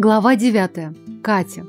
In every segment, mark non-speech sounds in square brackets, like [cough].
Глава 9. Катя.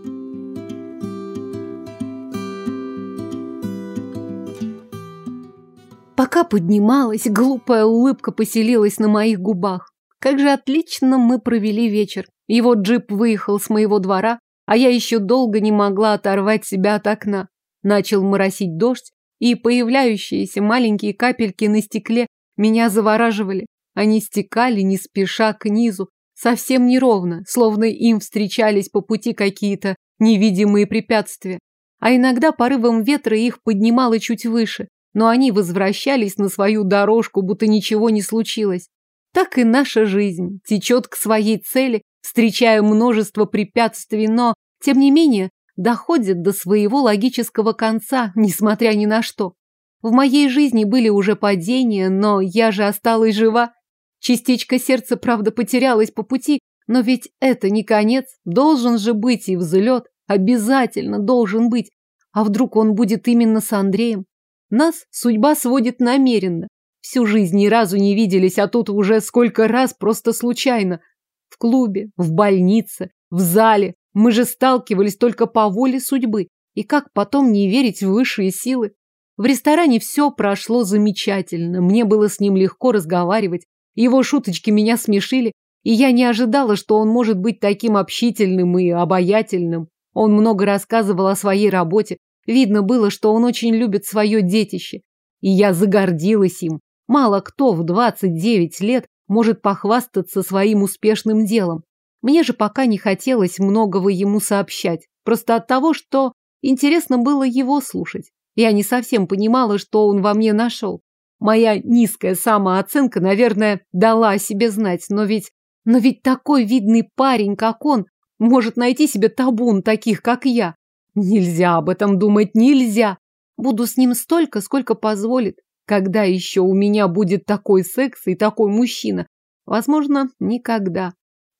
Пока поднималась, глупая улыбка поселилась на моих губах. Как же отлично мы провели вечер. Его джип выехал с моего двора, а я еще долго не могла оторвать себя от окна. Начал моросить дождь, и появляющиеся маленькие капельки на стекле меня завораживали. Они стекали не спеша к низу, совсем неровно, словно им встречались по пути какие-то невидимые препятствия. А иногда порывом ветра их поднимало чуть выше, но они возвращались на свою дорожку, будто ничего не случилось. Так и наша жизнь течет к своей цели, встречая множество препятствий, но, тем не менее, доходит до своего логического конца, несмотря ни на что. В моей жизни были уже падения, но я же осталась жива, Частичка сердца, правда, потерялась по пути, но ведь это не конец. Должен же быть и взлет. Обязательно должен быть. А вдруг он будет именно с Андреем? Нас судьба сводит намеренно. Всю жизнь ни разу не виделись, а тут уже сколько раз просто случайно. В клубе, в больнице, в зале. Мы же сталкивались только по воле судьбы. И как потом не верить в высшие силы? В ресторане все прошло замечательно. Мне было с ним легко разговаривать. Его шуточки меня смешили, и я не ожидала, что он может быть таким общительным и обаятельным. Он много рассказывал о своей работе. Видно было, что он очень любит свое детище. И я загордилась им. Мало кто в 29 лет может похвастаться своим успешным делом. Мне же пока не хотелось многого ему сообщать. Просто от того, что интересно было его слушать. Я не совсем понимала, что он во мне нашел. Моя низкая самооценка, наверное, дала о себе знать, но ведь... Но ведь такой видный парень, как он, может найти себе табун таких, как я. Нельзя об этом думать, нельзя. Буду с ним столько, сколько позволит. Когда еще у меня будет такой секс и такой мужчина? Возможно, никогда.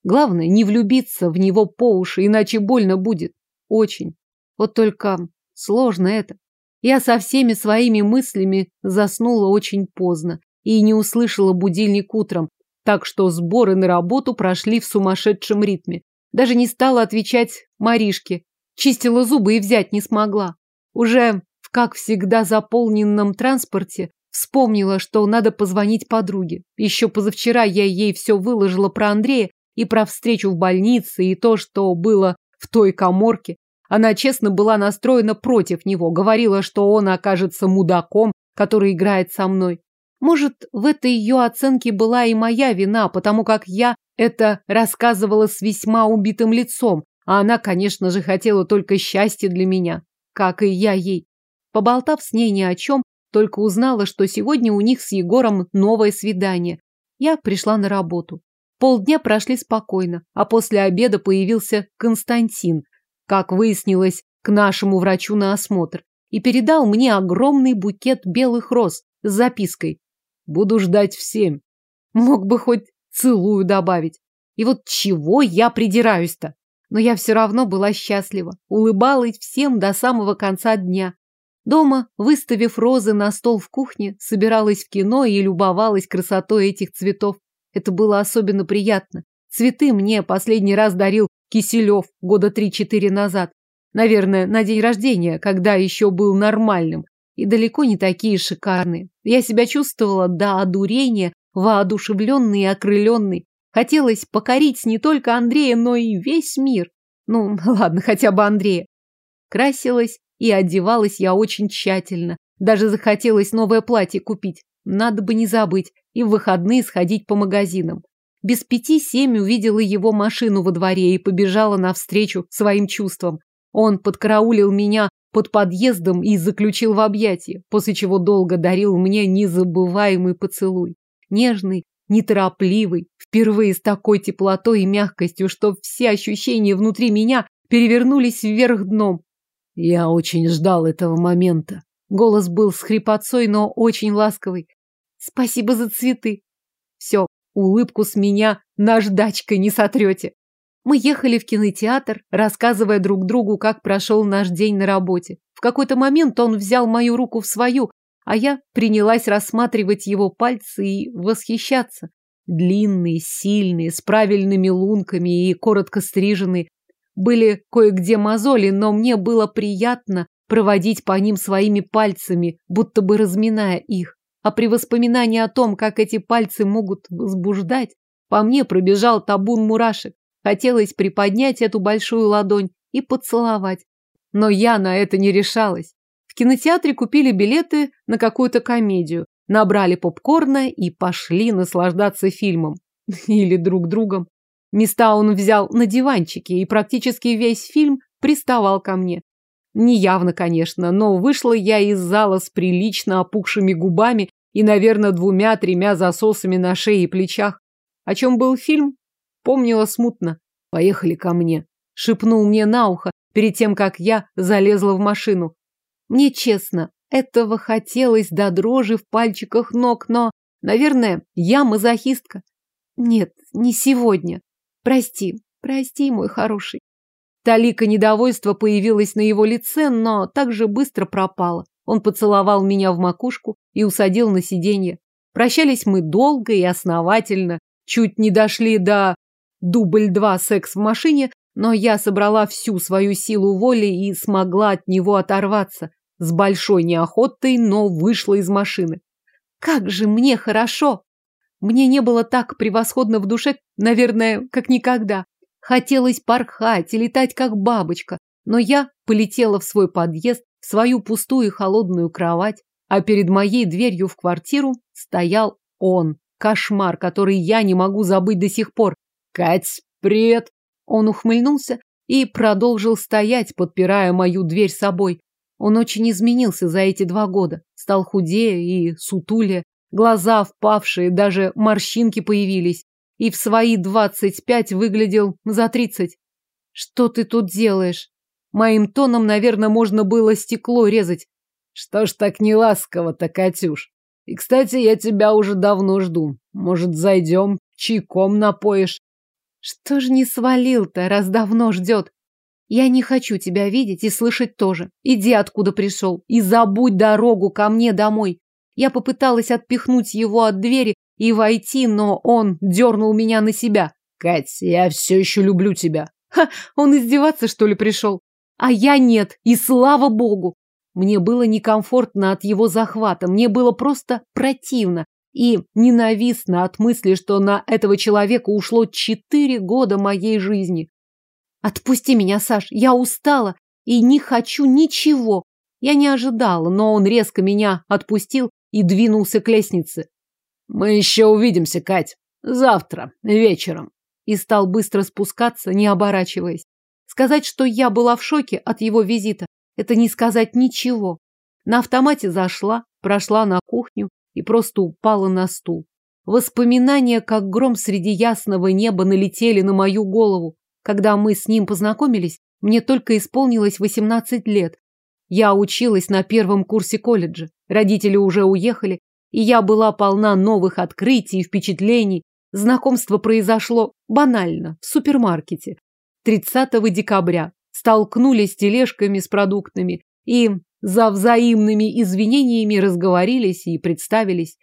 Главное, не влюбиться в него по уши, иначе больно будет. Очень. Вот только сложно это. Я со всеми своими мыслями заснула очень поздно и не услышала будильник утром, так что сборы на работу прошли в сумасшедшем ритме. Даже не стала отвечать Маришке. Чистила зубы и взять не смогла. Уже в, как всегда, заполненном транспорте вспомнила, что надо позвонить подруге. Еще позавчера я ей все выложила про Андрея и про встречу в больнице, и то, что было в той коморке. Она честно была настроена против него, говорила, что он окажется мудаком, который играет со мной. Может, в этой ее оценке была и моя вина, потому как я это рассказывала с весьма убитым лицом, а она, конечно же, хотела только счастья для меня, как и я ей. Поболтав с ней ни о чем, только узнала, что сегодня у них с Егором новое свидание. Я пришла на работу. Полдня прошли спокойно, а после обеда появился Константин, как выяснилось, к нашему врачу на осмотр, и передал мне огромный букет белых роз с запиской. Буду ждать в семь. Мог бы хоть целую добавить. И вот чего я придираюсь-то? Но я все равно была счастлива, улыбалась всем до самого конца дня. Дома, выставив розы на стол в кухне, собиралась в кино и любовалась красотой этих цветов. Это было особенно приятно. Цветы мне последний раз дарил Киселев года три-четыре назад. Наверное, на день рождения, когда еще был нормальным. И далеко не такие шикарные. Я себя чувствовала до одурения, воодушевленной и окрыленной. Хотелось покорить не только Андрея, но и весь мир. Ну, [laughs] ладно, хотя бы Андрея. Красилась и одевалась я очень тщательно. Даже захотелось новое платье купить. Надо бы не забыть. И в выходные сходить по магазинам. Без пяти семь увидела его машину во дворе и побежала навстречу своим чувствам. Он подкараулил меня под подъездом и заключил в объятия, после чего долго дарил мне незабываемый поцелуй. Нежный, неторопливый, впервые с такой теплотой и мягкостью, что все ощущения внутри меня перевернулись вверх дном. Я очень ждал этого момента. Голос был с хрипотцой, но очень ласковый. Спасибо за цветы. Все, Улыбку с меня наждачкой не сотрете. Мы ехали в кинотеатр, рассказывая друг другу, как прошел наш день на работе. В какой-то момент он взял мою руку в свою, а я принялась рассматривать его пальцы и восхищаться. длинные, сильные, с правильными лунками и коротко стриженные. Были кое-где мозоли, но мне было приятно проводить по ним своими пальцами, будто бы разминая их. А при воспоминании о том, как эти пальцы могут возбуждать, по мне пробежал табун мурашек. Хотелось приподнять эту большую ладонь и поцеловать. Но я на это не решалась. В кинотеатре купили билеты на какую-то комедию, набрали попкорна и пошли наслаждаться фильмом. [laughs] Или друг другом. Места он взял на диванчике, и практически весь фильм приставал ко мне. Неявно, конечно, но вышла я из зала с прилично опухшими губами и, наверное, двумя-тремя засосами на шее и плечах. О чем был фильм? Помнила смутно. «Поехали ко мне», — шепнул мне на ухо перед тем, как я залезла в машину. Мне честно, этого хотелось до дрожи в пальчиках ног, но, наверное, я мазохистка. Нет, не сегодня. Прости, прости, мой хороший. Талика недовольства появилась на его лице, но так же быстро пропала. Он поцеловал меня в макушку и усадил на сиденье. Прощались мы долго и основательно, чуть не дошли до дубль-два секс в машине, но я собрала всю свою силу воли и смогла от него оторваться. С большой неохотой, но вышла из машины. Как же мне хорошо! Мне не было так превосходно в душе, наверное, как никогда. Хотелось порхать и летать, как бабочка, но я полетела в свой подъезд, в свою пустую и холодную кровать, а перед моей дверью в квартиру стоял он. Кошмар, который я не могу забыть до сих пор. «Кать, привет!» Он ухмыльнулся и продолжил стоять, подпирая мою дверь собой. Он очень изменился за эти два года. Стал худее и сутулее, глаза впавшие, даже морщинки появились и в свои двадцать пять выглядел за тридцать. Что ты тут делаешь? Моим тоном, наверное, можно было стекло резать. Что ж так не ласково-то, Катюш? И, кстати, я тебя уже давно жду. Может, зайдем, чайком напоишь? Что ж не свалил-то, раз давно ждет? Я не хочу тебя видеть и слышать тоже. Иди, откуда пришел, и забудь дорогу ко мне домой. Я попыталась отпихнуть его от двери, и войти, но он дернул меня на себя. Кать, я все еще люблю тебя. Ха, он издеваться, что ли, пришел? А я нет, и слава богу. Мне было некомфортно от его захвата, мне было просто противно и ненавистно от мысли, что на этого человека ушло четыре года моей жизни. Отпусти меня, Саш, я устала и не хочу ничего. Я не ожидала, но он резко меня отпустил и двинулся к лестнице. Мы еще увидимся, Кать. Завтра, вечером. И стал быстро спускаться, не оборачиваясь. Сказать, что я была в шоке от его визита, это не сказать ничего. На автомате зашла, прошла на кухню и просто упала на стул. Воспоминания, как гром среди ясного неба, налетели на мою голову. Когда мы с ним познакомились, мне только исполнилось 18 лет. Я училась на первом курсе колледжа. Родители уже уехали, и я была полна новых открытий и впечатлений. Знакомство произошло банально, в супермаркете. 30 декабря столкнулись с тележками с продуктами и за взаимными извинениями разговорились и представились.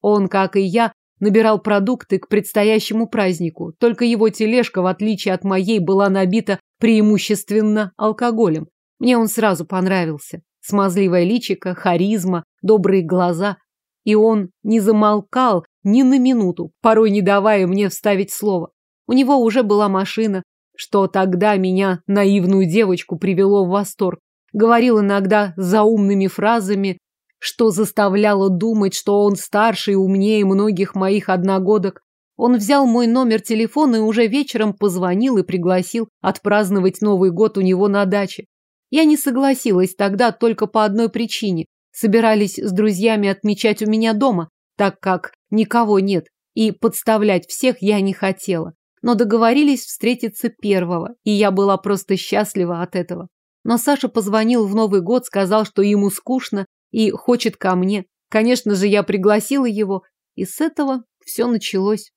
Он, как и я, набирал продукты к предстоящему празднику, только его тележка, в отличие от моей, была набита преимущественно алкоголем. Мне он сразу понравился. Смазливое личико, харизма, добрые глаза. И он не замолкал ни на минуту, порой не давая мне вставить слово. У него уже была машина, что тогда меня, наивную девочку, привело в восторг. Говорил иногда заумными фразами, что заставляло думать, что он старше и умнее многих моих одногодок. Он взял мой номер телефона и уже вечером позвонил и пригласил отпраздновать Новый год у него на даче. Я не согласилась тогда только по одной причине собирались с друзьями отмечать у меня дома, так как никого нет, и подставлять всех я не хотела. Но договорились встретиться первого, и я была просто счастлива от этого. Но Саша позвонил в Новый год, сказал, что ему скучно и хочет ко мне. Конечно же, я пригласила его, и с этого все началось.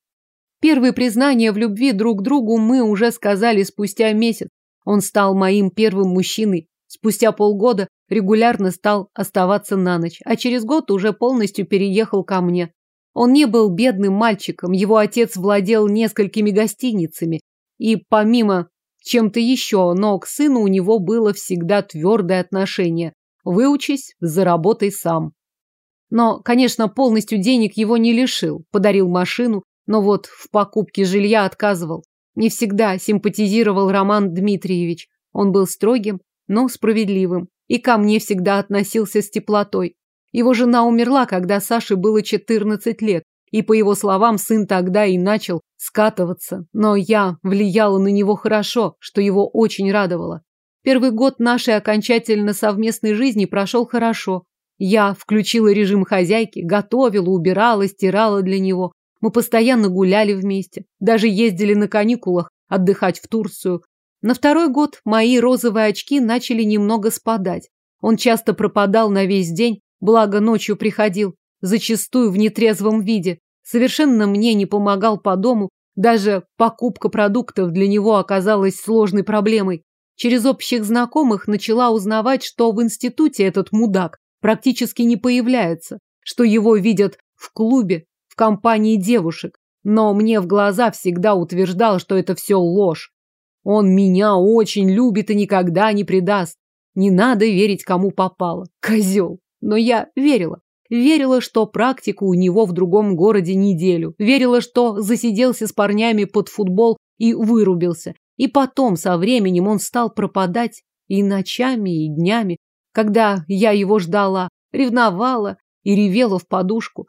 Первые признания в любви друг другу мы уже сказали спустя месяц. Он стал моим первым мужчиной, Спустя полгода регулярно стал оставаться на ночь, а через год уже полностью переехал ко мне. Он не был бедным мальчиком, его отец владел несколькими гостиницами, и помимо чем-то еще, но к сыну у него было всегда твердое отношение. Выучись, заработай сам. Но, конечно, полностью денег его не лишил, подарил машину, но вот в покупке жилья отказывал. Не всегда симпатизировал Роман Дмитриевич. Он был строгим, но справедливым, и ко мне всегда относился с теплотой. Его жена умерла, когда Саше было 14 лет, и, по его словам, сын тогда и начал скатываться. Но я влияла на него хорошо, что его очень радовало. Первый год нашей окончательно совместной жизни прошел хорошо. Я включила режим хозяйки, готовила, убирала, стирала для него. Мы постоянно гуляли вместе, даже ездили на каникулах отдыхать в Турцию. На второй год мои розовые очки начали немного спадать. Он часто пропадал на весь день, благо ночью приходил, зачастую в нетрезвом виде. Совершенно мне не помогал по дому, даже покупка продуктов для него оказалась сложной проблемой. Через общих знакомых начала узнавать, что в институте этот мудак практически не появляется, что его видят в клубе, в компании девушек. Но мне в глаза всегда утверждал, что это все ложь. Он меня очень любит и никогда не предаст. Не надо верить, кому попало. Козел. Но я верила. Верила, что практику у него в другом городе неделю. Верила, что засиделся с парнями под футбол и вырубился. И потом, со временем, он стал пропадать и ночами, и днями, когда я его ждала, ревновала и ревела в подушку.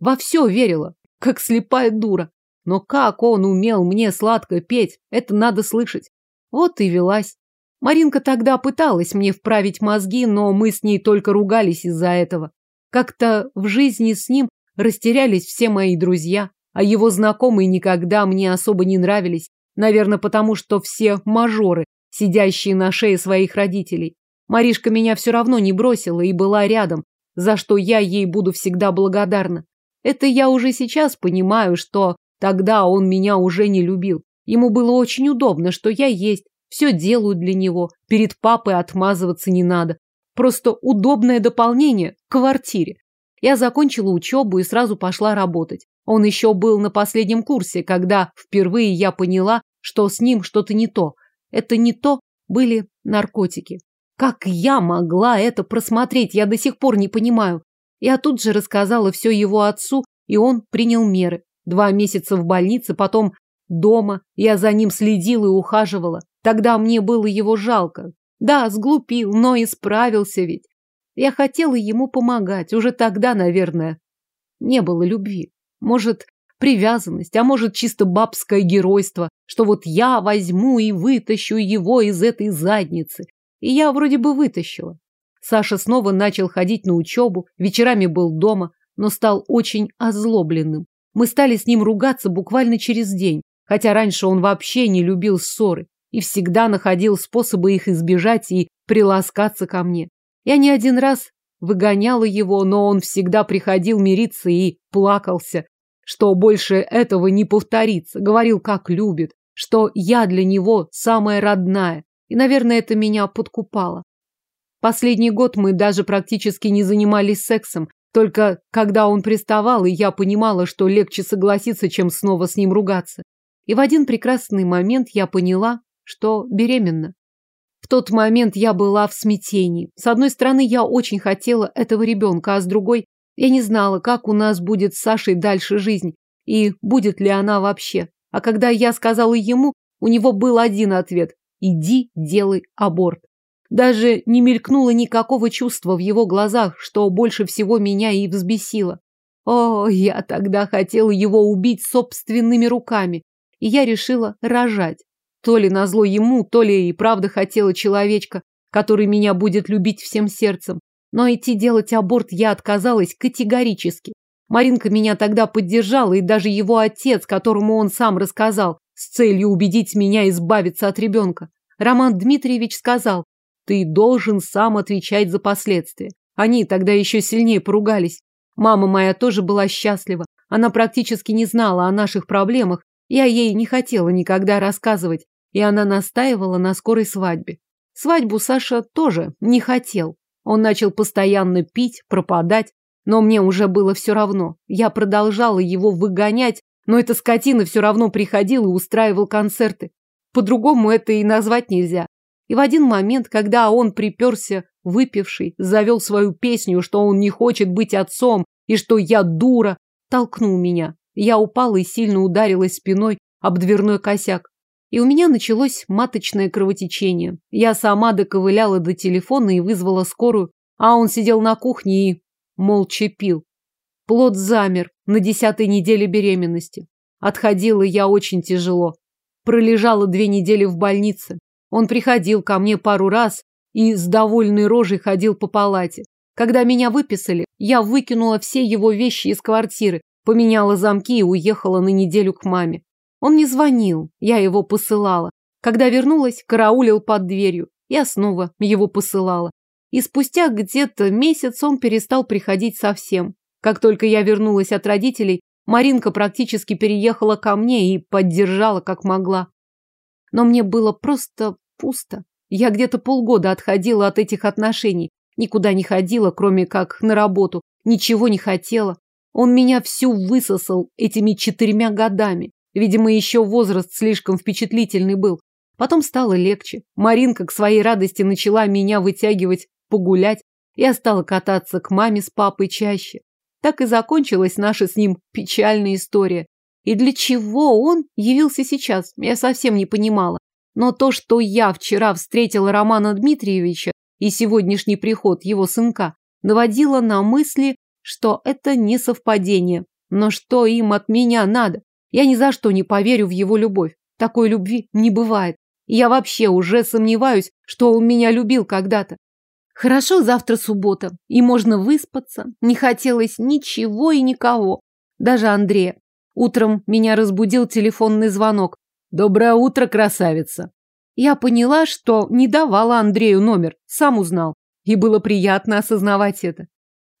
Во все верила, как слепая дура. Но как он умел мне сладко петь, это надо слышать. Вот и велась. Маринка тогда пыталась мне вправить мозги, но мы с ней только ругались из-за этого. Как-то в жизни с ним растерялись все мои друзья, а его знакомые никогда мне особо не нравились. Наверное, потому что все мажоры, сидящие на шее своих родителей. Маришка меня все равно не бросила и была рядом, за что я ей буду всегда благодарна. Это я уже сейчас понимаю, что тогда он меня уже не любил. Ему было очень удобно, что я есть, все делаю для него, перед папой отмазываться не надо. Просто удобное дополнение к квартире. Я закончила учебу и сразу пошла работать. Он еще был на последнем курсе, когда впервые я поняла, что с ним что-то не то. Это не то были наркотики. Как я могла это просмотреть, я до сих пор не понимаю. Я тут же рассказала все его отцу, и он принял меры. Два месяца в больнице, потом дома. Я за ним следила и ухаживала. Тогда мне было его жалко. Да, сглупил, но исправился ведь. Я хотела ему помогать. Уже тогда, наверное, не было любви. Может, привязанность, а может, чисто бабское геройство, что вот я возьму и вытащу его из этой задницы. И я вроде бы вытащила. Саша снова начал ходить на учебу, вечерами был дома, но стал очень озлобленным. Мы стали с ним ругаться буквально через день, хотя раньше он вообще не любил ссоры и всегда находил способы их избежать и приласкаться ко мне. Я не один раз выгоняла его, но он всегда приходил мириться и плакался, что больше этого не повторится, говорил, как любит, что я для него самая родная, и, наверное, это меня подкупало. Последний год мы даже практически не занимались сексом, только когда он приставал, и я понимала, что легче согласиться, чем снова с ним ругаться. И в один прекрасный момент я поняла, что беременна. В тот момент я была в смятении. С одной стороны, я очень хотела этого ребенка, а с другой, я не знала, как у нас будет с Сашей дальше жизнь, и будет ли она вообще. А когда я сказала ему, у него был один ответ Иди, делай аборт. Даже не мелькнуло никакого чувства в его глазах, что больше всего меня и взбесило. О, я тогда хотела его убить собственными руками, и я решила рожать. То ли назло ему, то ли и правда хотела человечка, который меня будет любить всем сердцем. Но идти делать аборт я отказалась категорически. Маринка меня тогда поддержала, и даже его отец, которому он сам рассказал, с целью убедить меня избавиться от ребенка. Роман Дмитриевич сказал, ты должен сам отвечать за последствия. Они тогда еще сильнее поругались. Мама моя тоже была счастлива. Она практически не знала о наших проблемах. Я ей не хотела никогда рассказывать, и она настаивала на скорой свадьбе. Свадьбу Саша тоже не хотел. Он начал постоянно пить, пропадать. Но мне уже было все равно. Я продолжала его выгонять, но эта скотина все равно приходил и устраивал концерты. По-другому это и назвать нельзя. И в один момент, когда он приперся, выпивший, завел свою песню, что он не хочет быть отцом и что я дура, толкнул меня. Я упала и сильно ударилась спиной об дверной косяк. И у меня началось маточное кровотечение. Я сама доковыляла до телефона и вызвала скорую, а он сидел на кухне и молча пил. Плод замер на десятой неделе беременности. Отходила я очень тяжело. Пролежала две недели в больнице. Он приходил ко мне пару раз и с довольной рожей ходил по палате. Когда меня выписали, я выкинула все его вещи из квартиры, поменяла замки и уехала на неделю к маме. Он не звонил, я его посылала. Когда вернулась, караулил под дверью. Я снова его посылала. И спустя где-то месяц он перестал приходить совсем. Как только я вернулась от родителей, Маринка практически переехала ко мне и поддержала как могла. Но мне было просто пусто. Я где-то полгода отходила от этих отношений. Никуда не ходила, кроме как на работу. Ничего не хотела. Он меня всю высосал этими четырьмя годами. Видимо, еще возраст слишком впечатлительный был. Потом стало легче. Маринка к своей радости начала меня вытягивать погулять. Я стала кататься к маме с папой чаще. Так и закончилась наша с ним печальная история. И для чего он явился сейчас, я совсем не понимала. Но то, что я вчера встретила Романа Дмитриевича и сегодняшний приход его сынка, наводило на мысли, что это не совпадение. Но что им от меня надо? Я ни за что не поверю в его любовь. Такой любви не бывает. Я вообще уже сомневаюсь, что он меня любил когда-то. Хорошо, завтра суббота, и можно выспаться. Не хотелось ничего и никого. Даже Андрея. Утром меня разбудил телефонный звонок. «Доброе утро, красавица!» Я поняла, что не давала Андрею номер, сам узнал. И было приятно осознавать это.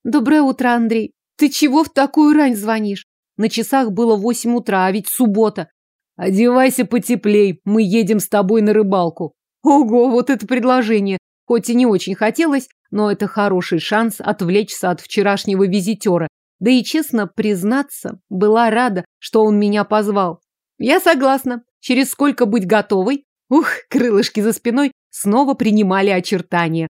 «Доброе утро, Андрей. Ты чего в такую рань звонишь? На часах было восемь утра, а ведь суббота. Одевайся потеплей, мы едем с тобой на рыбалку. Ого, вот это предложение. Хоть и не очень хотелось, но это хороший шанс отвлечься от вчерашнего визитера. Да и, честно признаться, была рада, что он меня позвал. Я согласна. Через сколько быть готовой? Ух, крылышки за спиной снова принимали очертания.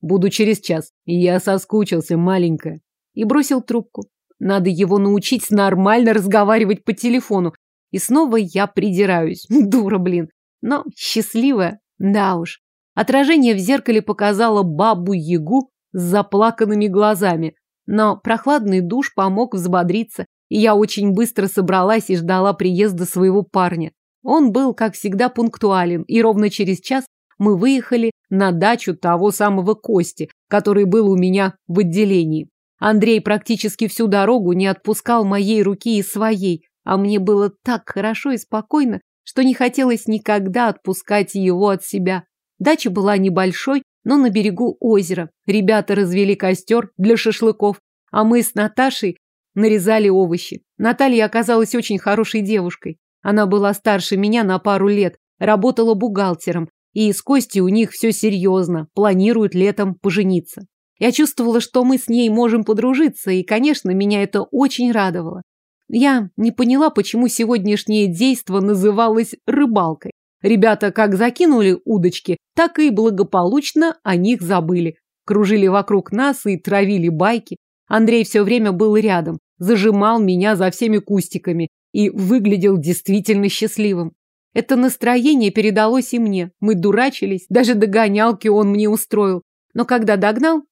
Буду через час. Я соскучился, маленькая. И бросил трубку. Надо его научить нормально разговаривать по телефону. И снова я придираюсь. [laughs] Дура, блин. Но счастливая. Да уж. Отражение в зеркале показало бабу-ягу с заплаканными глазами. Но прохладный душ помог взбодриться, и я очень быстро собралась и ждала приезда своего парня. Он был, как всегда, пунктуален, и ровно через час мы выехали на дачу того самого Кости, который был у меня в отделении. Андрей практически всю дорогу не отпускал моей руки и своей, а мне было так хорошо и спокойно, что не хотелось никогда отпускать его от себя. Дача была небольшой, но на берегу озера. Ребята развели костер для шашлыков, а мы с Наташей нарезали овощи. Наталья оказалась очень хорошей девушкой. Она была старше меня на пару лет, работала бухгалтером, и с Костей у них все серьезно, планируют летом пожениться. Я чувствовала, что мы с ней можем подружиться, и, конечно, меня это очень радовало. Я не поняла, почему сегодняшнее действо называлось рыбалкой. Ребята как закинули удочки, так и благополучно о них забыли. Кружили вокруг нас и травили байки. Андрей все время был рядом, зажимал меня за всеми кустиками и выглядел действительно счастливым. Это настроение передалось и мне. Мы дурачились, даже догонялки он мне устроил. Но когда догнал,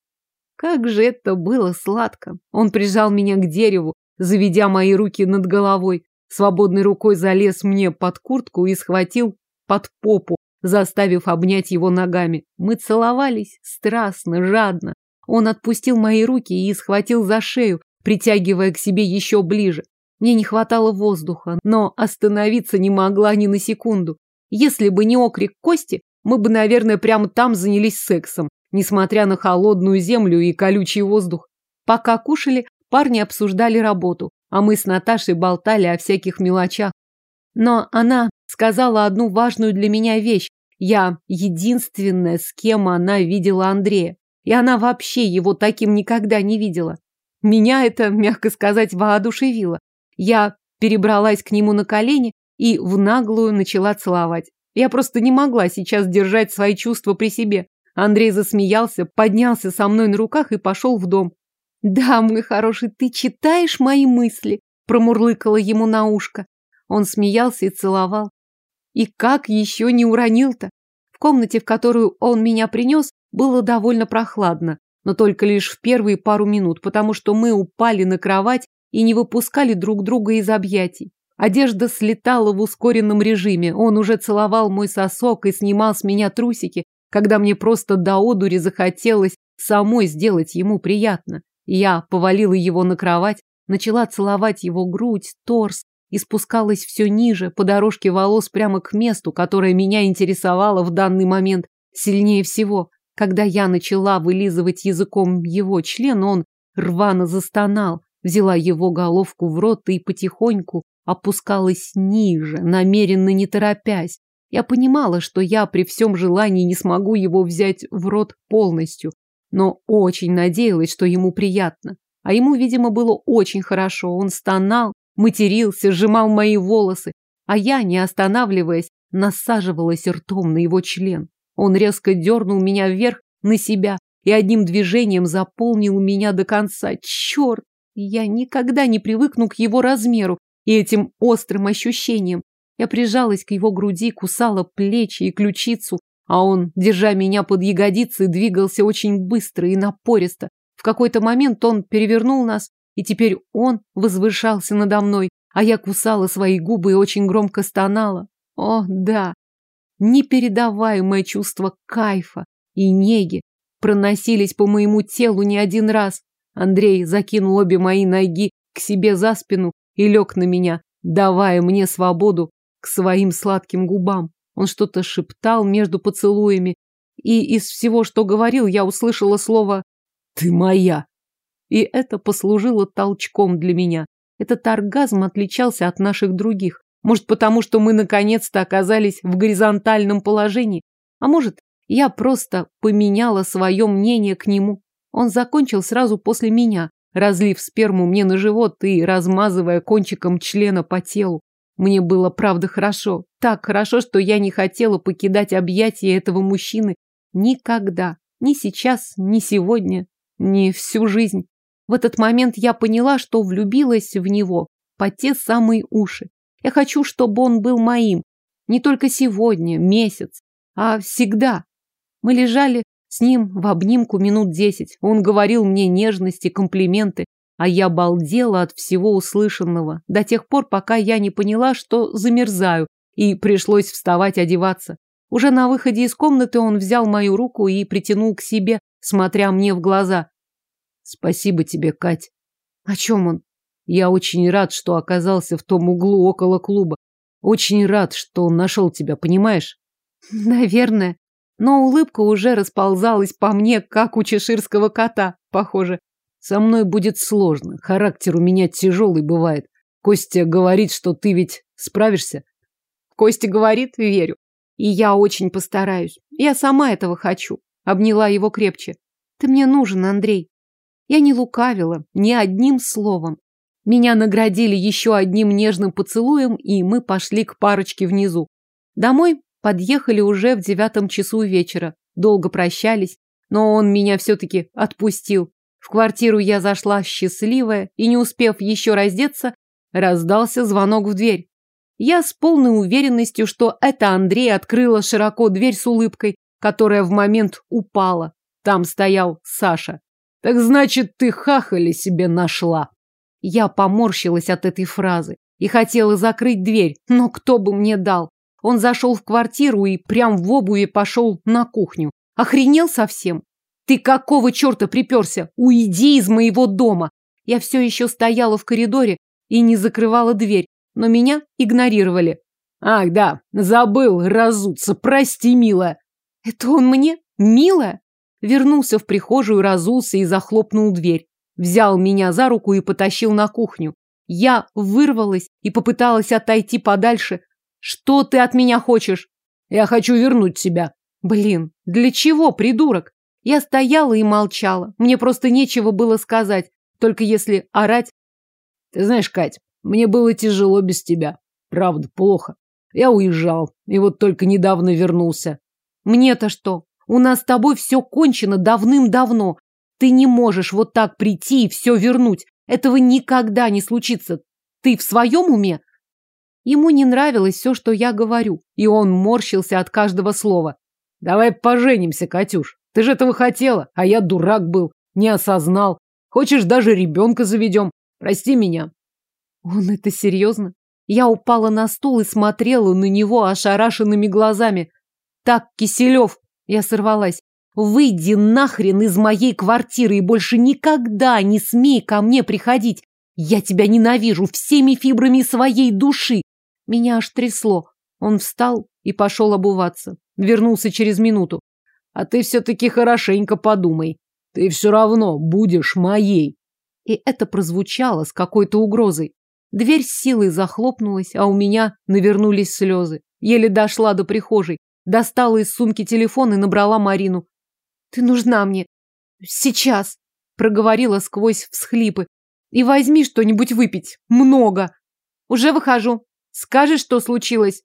как же это было сладко. Он прижал меня к дереву, заведя мои руки над головой. Свободной рукой залез мне под куртку и схватил под попу, заставив обнять его ногами. Мы целовались страстно, жадно. Он отпустил мои руки и схватил за шею, притягивая к себе еще ближе. Мне не хватало воздуха, но остановиться не могла ни на секунду. Если бы не окрик Кости, мы бы, наверное, прямо там занялись сексом несмотря на холодную землю и колючий воздух. Пока кушали, парни обсуждали работу, а мы с Наташей болтали о всяких мелочах. Но она сказала одну важную для меня вещь. Я единственная, с кем она видела Андрея. И она вообще его таким никогда не видела. Меня это, мягко сказать, воодушевило. Я перебралась к нему на колени и в наглую начала целовать. Я просто не могла сейчас держать свои чувства при себе. Андрей засмеялся, поднялся со мной на руках и пошел в дом. «Да, мой хороший, ты читаешь мои мысли?» промурлыкала ему на ушко. Он смеялся и целовал. И как еще не уронил-то? В комнате, в которую он меня принес, было довольно прохладно, но только лишь в первые пару минут, потому что мы упали на кровать и не выпускали друг друга из объятий. Одежда слетала в ускоренном режиме, он уже целовал мой сосок и снимал с меня трусики, когда мне просто до одури захотелось самой сделать ему приятно. Я повалила его на кровать, начала целовать его грудь, торс и спускалась все ниже, по дорожке волос прямо к месту, которое меня интересовало в данный момент сильнее всего. Когда я начала вылизывать языком его член, он рвано застонал, взяла его головку в рот и потихоньку опускалась ниже, намеренно не торопясь. Я понимала, что я при всем желании не смогу его взять в рот полностью, но очень надеялась, что ему приятно. А ему, видимо, было очень хорошо. Он стонал, матерился, сжимал мои волосы, а я, не останавливаясь, насаживалась ртом на его член. Он резко дернул меня вверх на себя и одним движением заполнил меня до конца. Черт! Я никогда не привыкну к его размеру и этим острым ощущениям. Я прижалась к его груди, кусала плечи и ключицу, а он, держа меня под ягодицы, двигался очень быстро и напористо. В какой-то момент он перевернул нас, и теперь он возвышался надо мной, а я кусала свои губы и очень громко стонала. О, да! Непередаваемое чувство кайфа и неги проносились по моему телу не один раз. Андрей закинул обе мои ноги к себе за спину и лег на меня, давая мне свободу к своим сладким губам. Он что-то шептал между поцелуями, и из всего, что говорил, я услышала слово «Ты моя!» И это послужило толчком для меня. Этот оргазм отличался от наших других. Может, потому что мы наконец-то оказались в горизонтальном положении. А может, я просто поменяла свое мнение к нему. Он закончил сразу после меня, разлив сперму мне на живот и размазывая кончиком члена по телу. Мне было, правда, хорошо. Так хорошо, что я не хотела покидать объятия этого мужчины никогда. Ни сейчас, ни сегодня, ни всю жизнь. В этот момент я поняла, что влюбилась в него по те самые уши. Я хочу, чтобы он был моим. Не только сегодня, месяц, а всегда. Мы лежали с ним в обнимку минут десять. Он говорил мне нежности, комплименты, а я балдела от всего услышанного, до тех пор, пока я не поняла, что замерзаю, и пришлось вставать одеваться. Уже на выходе из комнаты он взял мою руку и притянул к себе, смотря мне в глаза. «Спасибо тебе, Кать». «О чем он?» «Я очень рад, что оказался в том углу около клуба. Очень рад, что нашел тебя, понимаешь?» [laughs] «Наверное». Но улыбка уже расползалась по мне, как у чеширского кота, похоже. Со мной будет сложно. Характер у меня тяжелый бывает. Костя говорит, что ты ведь справишься. Костя говорит, верю. И я очень постараюсь. Я сама этого хочу. Обняла его крепче. Ты мне нужен, Андрей. Я не лукавила ни одним словом. Меня наградили еще одним нежным поцелуем, и мы пошли к парочке внизу. Домой подъехали уже в девятом часу вечера. Долго прощались, но он меня все-таки отпустил. В квартиру я зашла счастливая, и не успев еще раздеться, раздался звонок в дверь. Я с полной уверенностью, что это Андрей открыла широко дверь с улыбкой, которая в момент упала. Там стоял Саша. «Так значит, ты хахали себе нашла!» Я поморщилась от этой фразы и хотела закрыть дверь, но кто бы мне дал? Он зашел в квартиру и прям в обуви пошел на кухню. Охренел совсем? Ты какого черта приперся? Уйди из моего дома! Я все еще стояла в коридоре и не закрывала дверь, но меня игнорировали. Ах, да, забыл разуться, прости, милая. Это он мне? Милая? Вернулся в прихожую, разулся и захлопнул дверь. Взял меня за руку и потащил на кухню. Я вырвалась и попыталась отойти подальше. Что ты от меня хочешь? Я хочу вернуть тебя. Блин, для чего, придурок? Я стояла и молчала. Мне просто нечего было сказать. Только если орать... Ты знаешь, Кать, мне было тяжело без тебя. Правда, плохо. Я уезжал, и вот только недавно вернулся. Мне-то что? У нас с тобой все кончено давным-давно. Ты не можешь вот так прийти и все вернуть. Этого никогда не случится. Ты в своем уме? Ему не нравилось все, что я говорю, и он морщился от каждого слова. Давай поженимся, Катюш. Ты же этого хотела, а я дурак был, не осознал. Хочешь, даже ребенка заведем. Прости меня. Он это серьезно? Я упала на стул и смотрела на него ошарашенными глазами. Так, Киселев, я сорвалась. Выйди нахрен из моей квартиры и больше никогда не смей ко мне приходить. Я тебя ненавижу всеми фибрами своей души. Меня аж трясло. Он встал и пошел обуваться. Вернулся через минуту. А ты все-таки хорошенько подумай. Ты все равно будешь моей. И это прозвучало с какой-то угрозой. Дверь с силой захлопнулась, а у меня навернулись слезы. Еле дошла до прихожей, достала из сумки телефон и набрала Марину. Ты нужна мне. Сейчас. Проговорила сквозь всхлипы. И возьми что-нибудь выпить. Много. Уже выхожу. Скажешь, что случилось?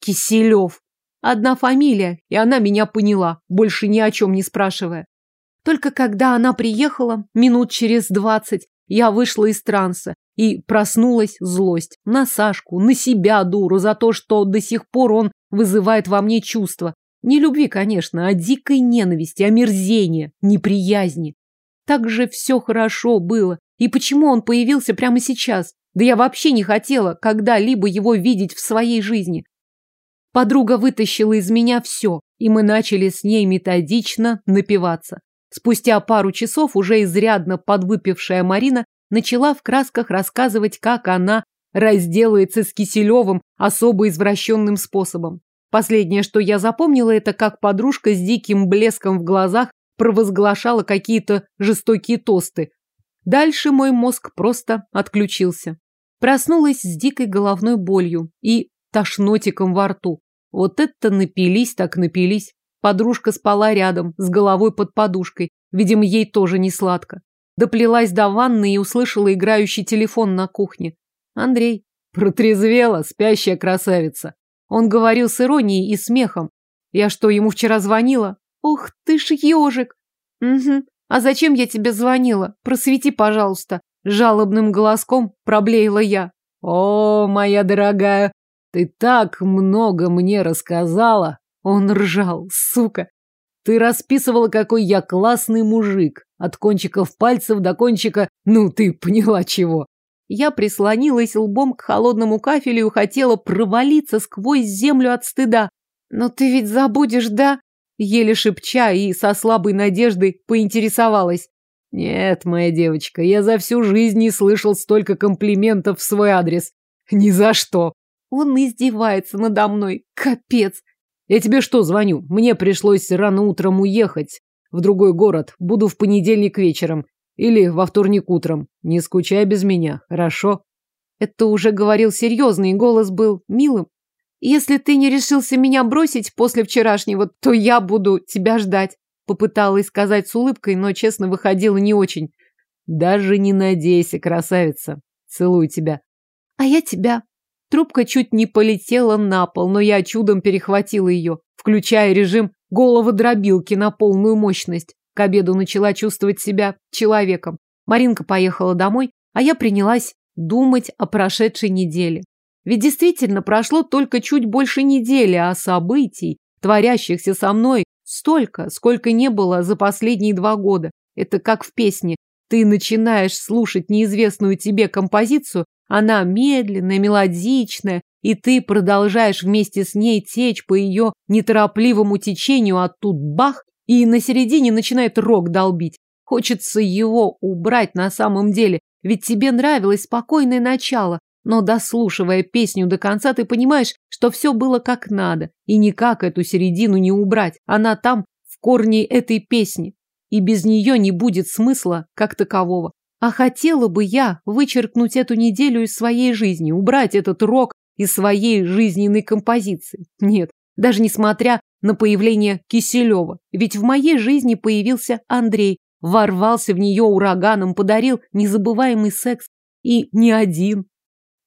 Киселев. Одна фамилия, и она меня поняла, больше ни о чем не спрашивая. Только когда она приехала, минут через двадцать, я вышла из транса, и проснулась злость. На Сашку, на себя, дуру, за то, что до сих пор он вызывает во мне чувства. Не любви, конечно, а дикой ненависти, омерзения, неприязни. Так же все хорошо было. И почему он появился прямо сейчас? Да я вообще не хотела когда-либо его видеть в своей жизни. Подруга вытащила из меня все, и мы начали с ней методично напиваться. Спустя пару часов уже изрядно подвыпившая Марина начала в красках рассказывать, как она разделается с Киселевым особо извращенным способом. Последнее, что я запомнила, это как подружка с диким блеском в глазах провозглашала какие-то жестокие тосты. Дальше мой мозг просто отключился. Проснулась с дикой головной болью и тошнотиком во рту. Вот это напились так напились. Подружка спала рядом, с головой под подушкой. Видимо, ей тоже не сладко. Доплелась до ванны и услышала играющий телефон на кухне. Андрей. Протрезвела, спящая красавица. Он говорил с иронией и смехом. Я что, ему вчера звонила? Ух ты ж ежик. Угу. А зачем я тебе звонила? Просвети, пожалуйста. Жалобным голоском проблеяла я. О, моя дорогая, ты так много мне рассказала. Он ржал, сука. Ты расписывала, какой я классный мужик. От кончиков пальцев до кончика, ну ты поняла чего. Я прислонилась лбом к холодному кафелю и хотела провалиться сквозь землю от стыда. Но ты ведь забудешь, да? Еле шепча и со слабой надеждой поинтересовалась. Нет, моя девочка, я за всю жизнь не слышал столько комплиментов в свой адрес. Ни за что. Он издевается надо мной. Капец. Я тебе что звоню? Мне пришлось рано утром уехать в другой город. Буду в понедельник вечером. Или во вторник утром. Не скучай без меня, хорошо? Это уже говорил серьезный, голос был милым. Если ты не решился меня бросить после вчерашнего, то я буду тебя ждать. Попыталась сказать с улыбкой, но, честно, выходила не очень. Даже не надейся, красавица. Целую тебя. А я тебя. Трубка чуть не полетела на пол, но я чудом перехватила ее, включая режим головодробилки на полную мощность. К обеду начала чувствовать себя человеком. Маринка поехала домой, а я принялась думать о прошедшей неделе. Ведь действительно прошло только чуть больше недели, а событий, творящихся со мной, столько, сколько не было за последние два года. Это как в песне. Ты начинаешь слушать неизвестную тебе композицию, она медленная, мелодичная, и ты продолжаешь вместе с ней течь по ее неторопливому течению, а тут бах, и на середине начинает рок долбить. Хочется его убрать на самом деле, ведь тебе нравилось спокойное начало, но дослушивая песню до конца, ты понимаешь, что все было как надо, и никак эту середину не убрать. Она там, в корне этой песни, и без нее не будет смысла как такового. А хотела бы я вычеркнуть эту неделю из своей жизни, убрать этот рок из своей жизненной композиции. Нет, даже несмотря на появление Киселева. Ведь в моей жизни появился Андрей, ворвался в нее ураганом, подарил незабываемый секс. И не один.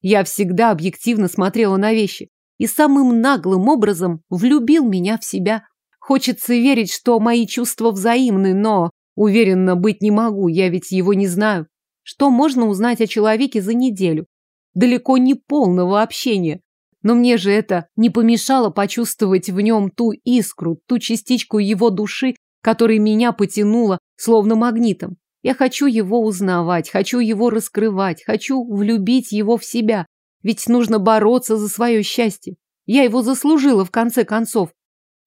Я всегда объективно смотрела на вещи и самым наглым образом влюбил меня в себя. Хочется верить, что мои чувства взаимны, но уверенно быть не могу, я ведь его не знаю. Что можно узнать о человеке за неделю? Далеко не полного общения. Но мне же это не помешало почувствовать в нем ту искру, ту частичку его души, которая меня потянула, словно магнитом. Я хочу его узнавать, хочу его раскрывать, хочу влюбить его в себя. Ведь нужно бороться за свое счастье. Я его заслужила в конце концов.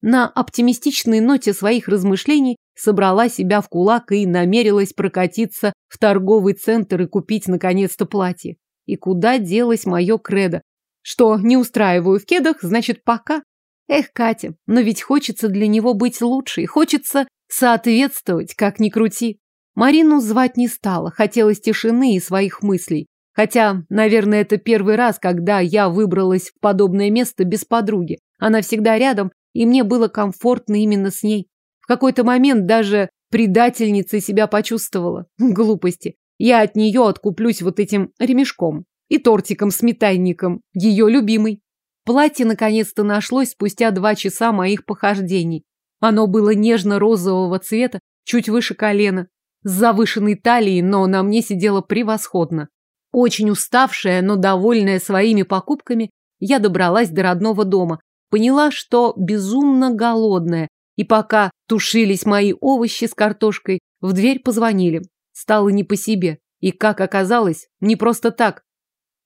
На оптимистичной ноте своих размышлений собрала себя в кулак и намерилась прокатиться в торговый центр и купить наконец-то платье. И куда делось мое кредо? Что, не устраиваю в кедах, значит, пока. Эх, Катя, но ведь хочется для него быть лучшей, хочется соответствовать, как ни крути. Марину звать не стала, хотелось тишины и своих мыслей. Хотя, наверное, это первый раз, когда я выбралась в подобное место без подруги. Она всегда рядом, и мне было комфортно именно с ней. В какой-то момент даже предательницей себя почувствовала. Глупости. Я от нее откуплюсь вот этим ремешком и тортиком-сметанником, ее любимый. Платье наконец-то нашлось спустя два часа моих похождений. Оно было нежно-розового цвета, чуть выше колена, с завышенной талией, но на мне сидело превосходно. Очень уставшая, но довольная своими покупками, я добралась до родного дома. Поняла, что безумно голодная, и пока тушились мои овощи с картошкой, в дверь позвонили. Стало не по себе. И, как оказалось, не просто так.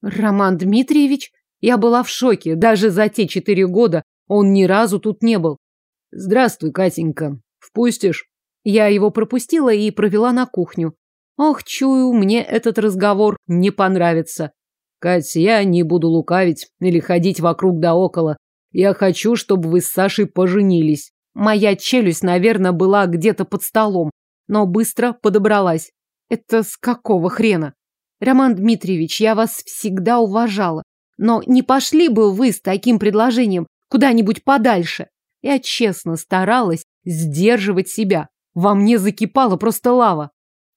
Роман Дмитриевич? Я была в шоке. Даже за те четыре года он ни разу тут не был. Здравствуй, Катенька. Впустишь? Я его пропустила и провела на кухню. Ох, чую, мне этот разговор не понравится. Кать, я не буду лукавить или ходить вокруг да около. Я хочу, чтобы вы с Сашей поженились. Моя челюсть, наверное, была где-то под столом, но быстро подобралась. Это с какого хрена? Роман Дмитриевич, я вас всегда уважала. Но не пошли бы вы с таким предложением куда-нибудь подальше? Я честно старалась сдерживать себя. Во мне закипала просто лава.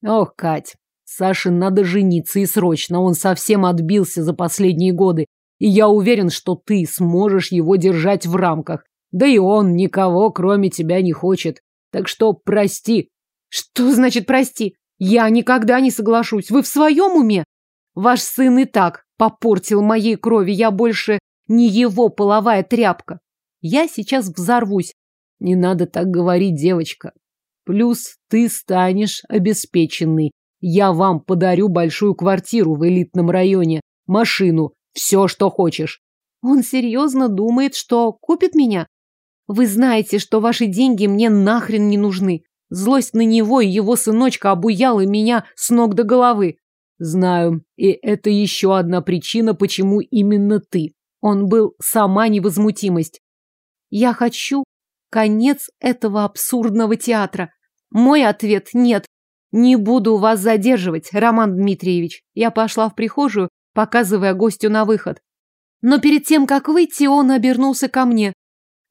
Ох, Кать, Саше надо жениться и срочно. Он совсем отбился за последние годы. И я уверен, что ты сможешь его держать в рамках. Да и он никого, кроме тебя, не хочет. Так что прости. Что значит прости? Я никогда не соглашусь. Вы в своем уме? Ваш сын и так попортил моей крови. Я больше не его половая тряпка. Я сейчас взорвусь. Не надо так говорить, девочка. Плюс ты станешь обеспеченный. Я вам подарю большую квартиру в элитном районе, машину, все, что хочешь. Он серьезно думает, что купит меня? Вы знаете, что ваши деньги мне нахрен не нужны. Злость на него и его сыночка обуяла меня с ног до головы. Знаю, и это еще одна причина, почему именно ты. Он был сама невозмутимость. Я хочу конец этого абсурдного театра. Мой ответ – нет. Не буду вас задерживать, Роман Дмитриевич. Я пошла в прихожую, показывая гостю на выход. Но перед тем, как выйти, он обернулся ко мне.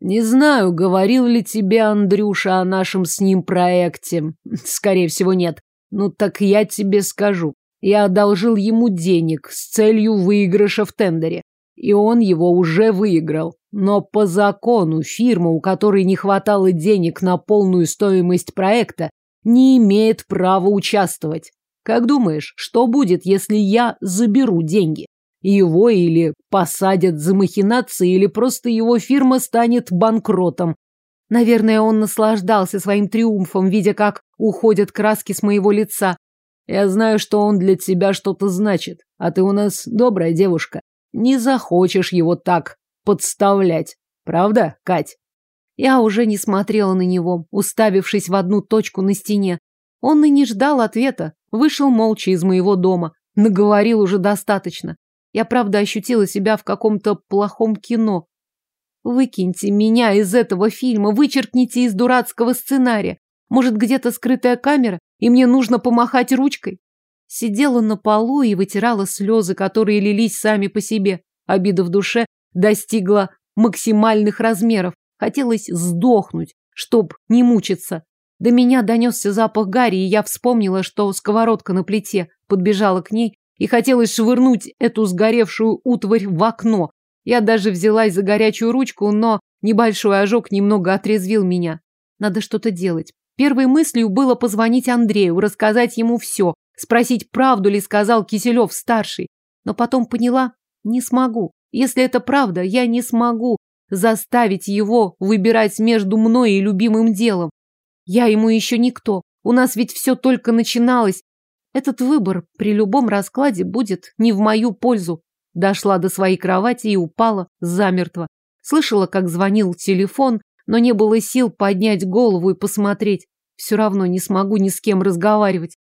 Не знаю, говорил ли тебе Андрюша о нашем с ним проекте. Скорее всего, нет. Ну так я тебе скажу. Я одолжил ему денег с целью выигрыша в тендере. И он его уже выиграл. Но по закону фирма, у которой не хватало денег на полную стоимость проекта, не имеет права участвовать. Как думаешь, что будет, если я заберу деньги? Его или посадят за махинации, или просто его фирма станет банкротом. Наверное, он наслаждался своим триумфом, видя, как уходят краски с моего лица. Я знаю, что он для тебя что-то значит, а ты у нас добрая девушка. Не захочешь его так подставлять. Правда, Кать? Я уже не смотрела на него, уставившись в одну точку на стене. Он и не ждал ответа, вышел молча из моего дома. Наговорил уже достаточно. Я, правда, ощутила себя в каком-то плохом кино. Выкиньте меня из этого фильма, вычеркните из дурацкого сценария. Может, где-то скрытая камера, и мне нужно помахать ручкой? Сидела на полу и вытирала слезы, которые лились сами по себе. Обида в душе достигла максимальных размеров. Хотелось сдохнуть, чтоб не мучиться. До меня донесся запах гари, и я вспомнила, что сковородка на плите. Подбежала к ней и хотелось швырнуть эту сгоревшую утварь в окно. Я даже взялась за горячую ручку, но небольшой ожог немного отрезвил меня. Надо что-то делать. Первой мыслью было позвонить Андрею, рассказать ему все, спросить, правду ли сказал Киселев-старший. Но потом поняла, не смогу. Если это правда, я не смогу заставить его выбирать между мной и любимым делом. Я ему еще никто. У нас ведь все только начиналось. Этот выбор при любом раскладе будет не в мою пользу. Дошла до своей кровати и упала замертво. Слышала, как звонил телефон, но не было сил поднять голову и посмотреть. Все равно не смогу ни с кем разговаривать.